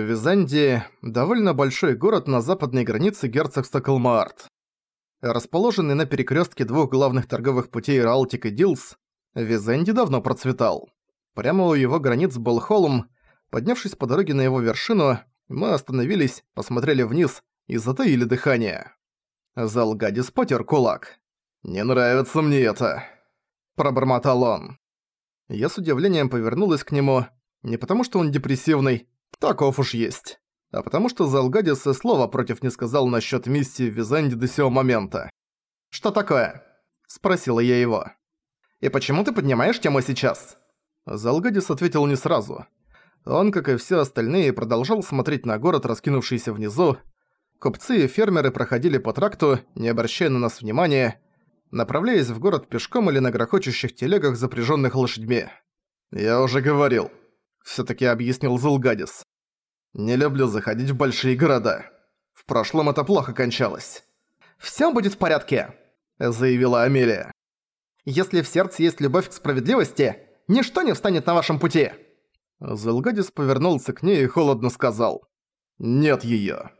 Визандия – довольно большой город на западной границе герцогства Калмаарт. Расположенный на перекрестке двух главных торговых путей Ралтик и Дилс, Визенди давно процветал. Прямо у его границ был холм. Поднявшись по дороге на его вершину, мы остановились, посмотрели вниз и затаили дыхание. Залгадис потер кулак. «Не нравится мне это», – пробормотал он. Я с удивлением повернулась к нему, не потому что он депрессивный, Таков уж есть. А потому что Залгадис и слова против не сказал насчет миссии в Визанде до сего момента. «Что такое?» – спросила я его. «И почему ты поднимаешь тему сейчас?» Залгадис ответил не сразу. Он, как и все остальные, продолжал смотреть на город, раскинувшийся внизу. Купцы и фермеры проходили по тракту, не обращая на нас внимания, направляясь в город пешком или на грохочущих телегах, запряженных лошадьми. «Я уже говорил», — всё-таки объяснил Зулгадис. Не люблю заходить в большие города. В прошлом это плохо кончалось. «Всё будет в порядке», — заявила Амелия. «Если в сердце есть любовь к справедливости, ничто не встанет на вашем пути». Зелгадис повернулся к ней и холодно сказал. «Нет её».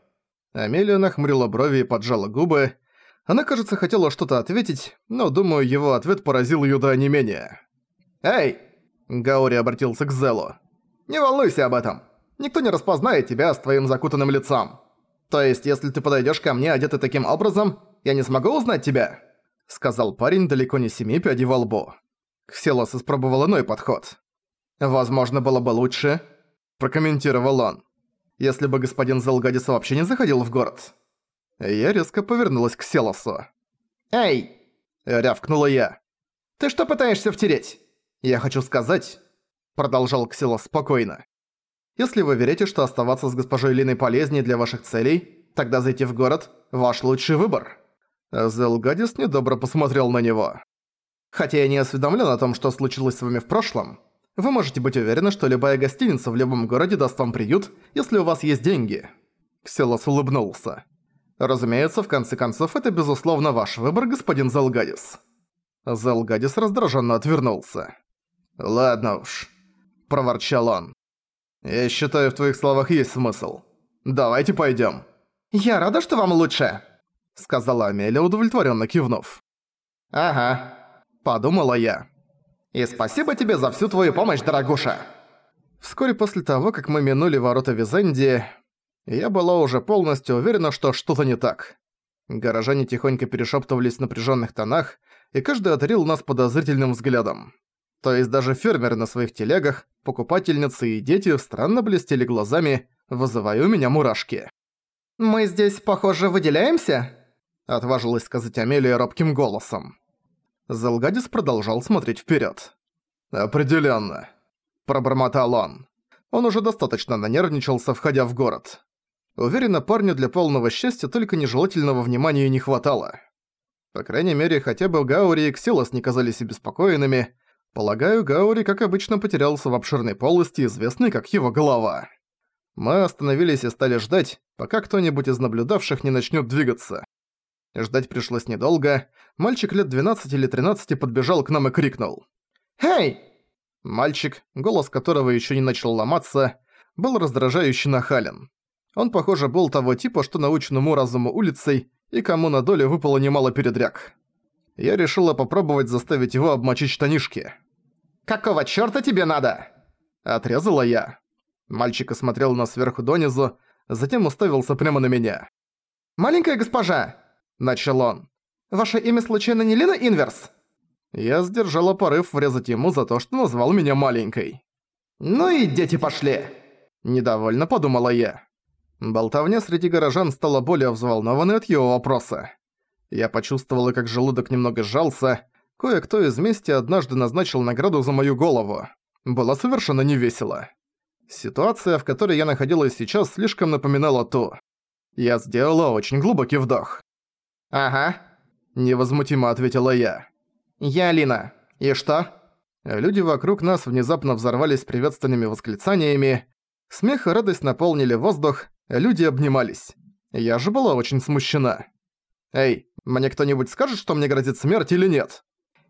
Амелия нахмурила брови и поджала губы. Она, кажется, хотела что-то ответить, но, думаю, его ответ поразил её до онемения. «Эй!» — Гаури обратился к Зелу. «Не волнуйся об этом. Никто не распознает тебя с твоим закутанным лицом. То есть, если ты подойдёшь ко мне одетый таким образом, я не смогу узнать тебя?» Сказал парень далеко не семи пядей во лбу. Кселос испробовал иной подход. «Возможно, было бы лучше», – прокомментировал он. «Если бы господин Зелгадис вообще не заходил в город». Я резко повернулась к Селосу. «Эй!» – рявкнула я. «Ты что пытаешься втереть?» «Я хочу сказать», – продолжал Ксилос спокойно. Если вы верите, что оставаться с госпожой Линой полезнее для ваших целей, тогда зайти в город – ваш лучший выбор». Зелгадис недобро посмотрел на него. «Хотя я не осведомлен о том, что случилось с вами в прошлом, вы можете быть уверены, что любая гостиница в любом городе даст вам приют, если у вас есть деньги». Кселос улыбнулся. «Разумеется, в конце концов, это безусловно ваш выбор, господин Зелгадис». Зелгадис раздраженно отвернулся. «Ладно уж», – проворчал он. «Я считаю, в твоих словах есть смысл. Давайте пойдём». «Я рада, что вам лучше», — сказала Амелия, удовлетворённо кивнув. «Ага», — подумала я. «И спасибо тебе за всю твою помощь, дорогуша». Вскоре после того, как мы минули ворота Визандии, я была уже полностью уверена, что что-то не так. Горожане тихонько перешептывались в напряженных тонах, и каждый одарил нас подозрительным взглядом. То есть даже фермеры на своих телегах, покупательницы и дети странно блестели глазами, вызывая у меня мурашки. «Мы здесь, похоже, выделяемся?» – отважилась сказать Амелия робким голосом. Залгадис продолжал смотреть вперед. «Определенно», – пробормотал он. Он уже достаточно нанервничался, входя в город. Уверена, парню для полного счастья только нежелательного внимания не хватало. По крайней мере, хотя бы Гаури и Ксилос не казались обеспокоенными, Полагаю, Гаури, как обычно, потерялся в обширной полости, известной как его голова. Мы остановились и стали ждать, пока кто-нибудь из наблюдавших не начнет двигаться. Ждать пришлось недолго. Мальчик лет 12 или 13 подбежал к нам и крикнул. «Эй!» Мальчик, голос которого еще не начал ломаться, был раздражающе нахален. Он, похоже, был того типа, что научен уму-разуму улицей, и кому на долю выпало немало передряг. Я решила попробовать заставить его обмочить штанишки. «Какого чёрта тебе надо?» Отрезала я. Мальчик осмотрел нас сверху донизу, затем уставился прямо на меня. «Маленькая госпожа!» – начал он. «Ваше имя случайно не Лина Инверс?» Я сдержала порыв врезать ему за то, что назвал меня маленькой. «Ну и дети пошли!» – недовольно подумала я. Болтовня среди горожан стала более взволнованной от его вопроса. Я почувствовала, как желудок немного сжался, Кое-кто из мести однажды назначил награду за мою голову. Было совершенно невесело. Ситуация, в которой я находилась сейчас, слишком напоминала ту. Я сделала очень глубокий вдох. «Ага», — невозмутимо ответила я. «Я Алина. И что?» Люди вокруг нас внезапно взорвались приветственными восклицаниями. Смех и радость наполнили воздух, люди обнимались. Я же была очень смущена. «Эй, мне кто-нибудь скажет, что мне грозит смерть или нет?»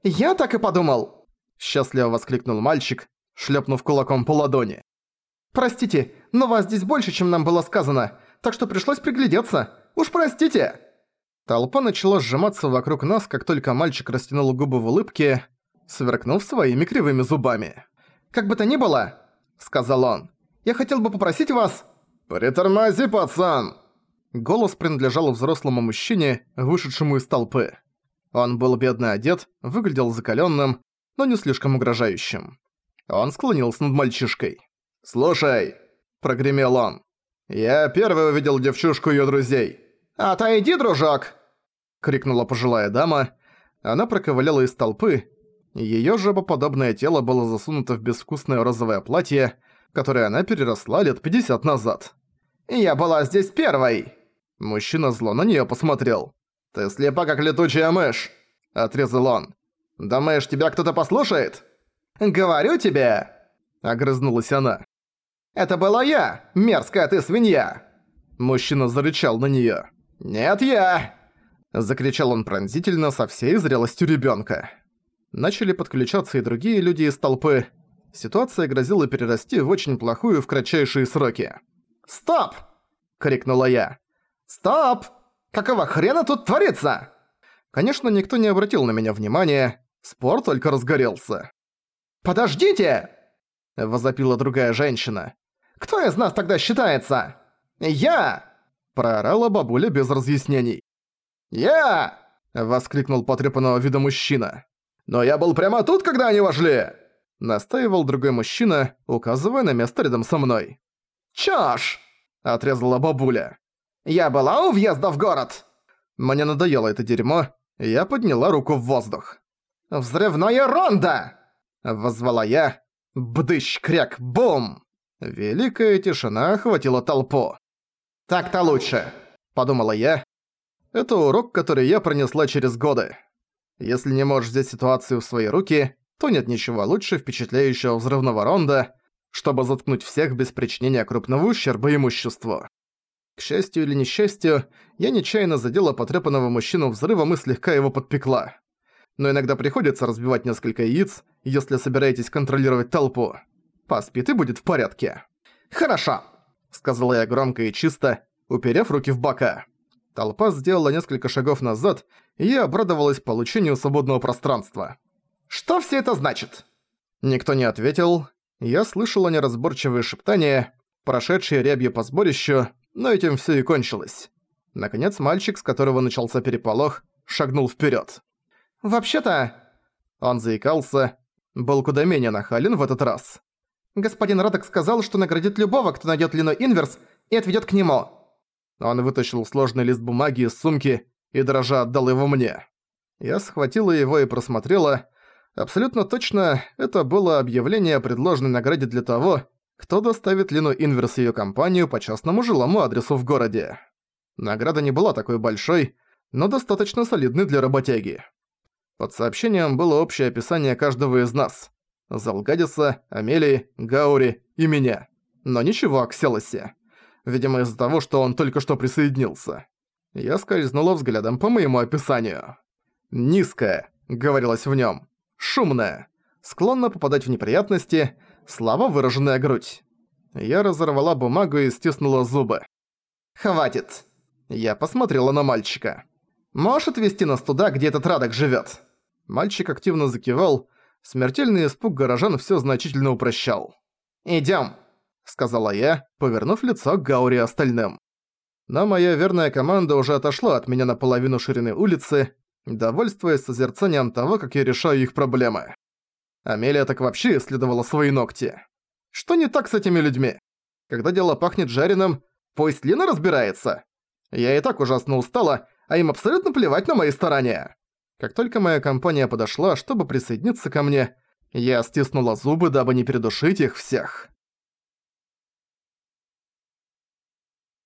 «Я так и подумал!» Счастливо воскликнул мальчик, шлепнув кулаком по ладони. «Простите, но вас здесь больше, чем нам было сказано, так что пришлось приглядеться. Уж простите!» Толпа начала сжиматься вокруг нас, как только мальчик растянул губы в улыбке, сверкнув своими кривыми зубами. «Как бы то ни было», — сказал он, — «я хотел бы попросить вас...» «Притормози, пацан!» Голос принадлежал взрослому мужчине, вышедшему из толпы. Он был бедно одет, выглядел закалённым, но не слишком угрожающим. Он склонился над мальчишкой. «Слушай», — прогремел он, — «я первый увидел девчушку её друзей». «Отойди, дружок!» — крикнула пожилая дама. Она проковыляла из толпы. Её жабоподобное тело было засунуто в безвкусное розовое платье, которое она переросла лет 50 назад. «Я была здесь первой!» Мужчина зло на неё посмотрел. «Ты слепа, как летучая мышь!» – отрезал он. «Думаешь, тебя кто-то послушает?» «Говорю тебе!» – огрызнулась она. «Это была я, мерзкая ты свинья!» Мужчина зарычал на неё. «Нет, я!» Закричал он пронзительно со всей зрелостью ребёнка. Начали подключаться и другие люди из толпы. Ситуация грозила перерасти в очень плохую в кратчайшие сроки. «Стоп!» — крикнула я. «Стоп! Какого хрена тут творится?» Конечно, никто не обратил на меня внимания, спор только разгорелся. «Подождите!» – возопила другая женщина. «Кто из нас тогда считается?» «Я!» – проорала бабуля без разъяснений. «Я!» – воскликнул потрепанного вида мужчина. «Но я был прямо тут, когда они вошли!» – настаивал другой мужчина, указывая на место рядом со мной. «Чёж!» – отрезала бабуля. Я была у въезда в город!» Мне надоело это дерьмо, и я подняла руку в воздух. «Взрывная ронда!» Воззвала я. Бдыщ, кряк, бум! Великая тишина охватила толпу. «Так-то лучше», — подумала я. Это урок, который я пронесла через годы. Если не можешь взять ситуацию в свои руки, то нет ничего лучше впечатляющего взрывного ронда, чтобы заткнуть всех без причинения крупного ущерба имуществу. К счастью или несчастью, я нечаянно задела потрепанного мужчину взрывом и слегка его подпекла. Но иногда приходится разбивать несколько яиц, если собираетесь контролировать толпу. Поспит и будет в порядке. «Хорошо», — сказала я громко и чисто, уперев руки в бока. Толпа сделала несколько шагов назад, и я обрадовалась получению свободного пространства. «Что все это значит?» Никто не ответил. Я слышала неразборчивые шептания, прошедшие рябью по сборищу, но этим всё и кончилось. Наконец мальчик, с которого начался переполох, шагнул вперёд. «Вообще-то...» Он заикался, был куда менее нахален в этот раз. «Господин Радок сказал, что наградит любого, кто найдёт Лину Инверс и отведёт к нему». Он вытащил сложный лист бумаги из сумки и дрожа отдал его мне. Я схватила его и просмотрела. Абсолютно точно, это было объявление о предложенной награде для того, кто доставит Лину Инверс и её компанию по частному жилому адресу в городе. Награда не была такой большой, но достаточно солидной для работяги. Под сообщением было общее описание каждого из нас. Залгадиса, Амелии, Гаури и меня. Но ничего о Кселосе. Видимо, из-за того, что он только что присоединился. Я скользнула взглядом по моему описанию. «Низкая», — говорилось в нём. «Шумная. Склонна попадать в неприятности, слабо выраженная грудь. Я разорвала бумагу и стиснула зубы. «Хватит!» Я посмотрела на мальчика. «Можешь отвезти нас туда, где этот Радок живёт?» Мальчик активно закивал. Смертельный испуг горожан всё значительно упрощал. «Идём!» — сказала я, повернув лицо к Гаури остальным. Но моя верная команда уже отошла от меня на половину ширины улицы, довольствуясь созерцанием того, как я решаю их проблемы. Амелия так вообще исследовала свои ногти. Что не так с этими людьми? Когда дело пахнет жареным, пусть Лина разбирается. Я и так ужасно устала, а им абсолютно плевать на мои старания. Как только моя компания подошла, чтобы присоединиться ко мне, я стиснула зубы, дабы не передушить их всех.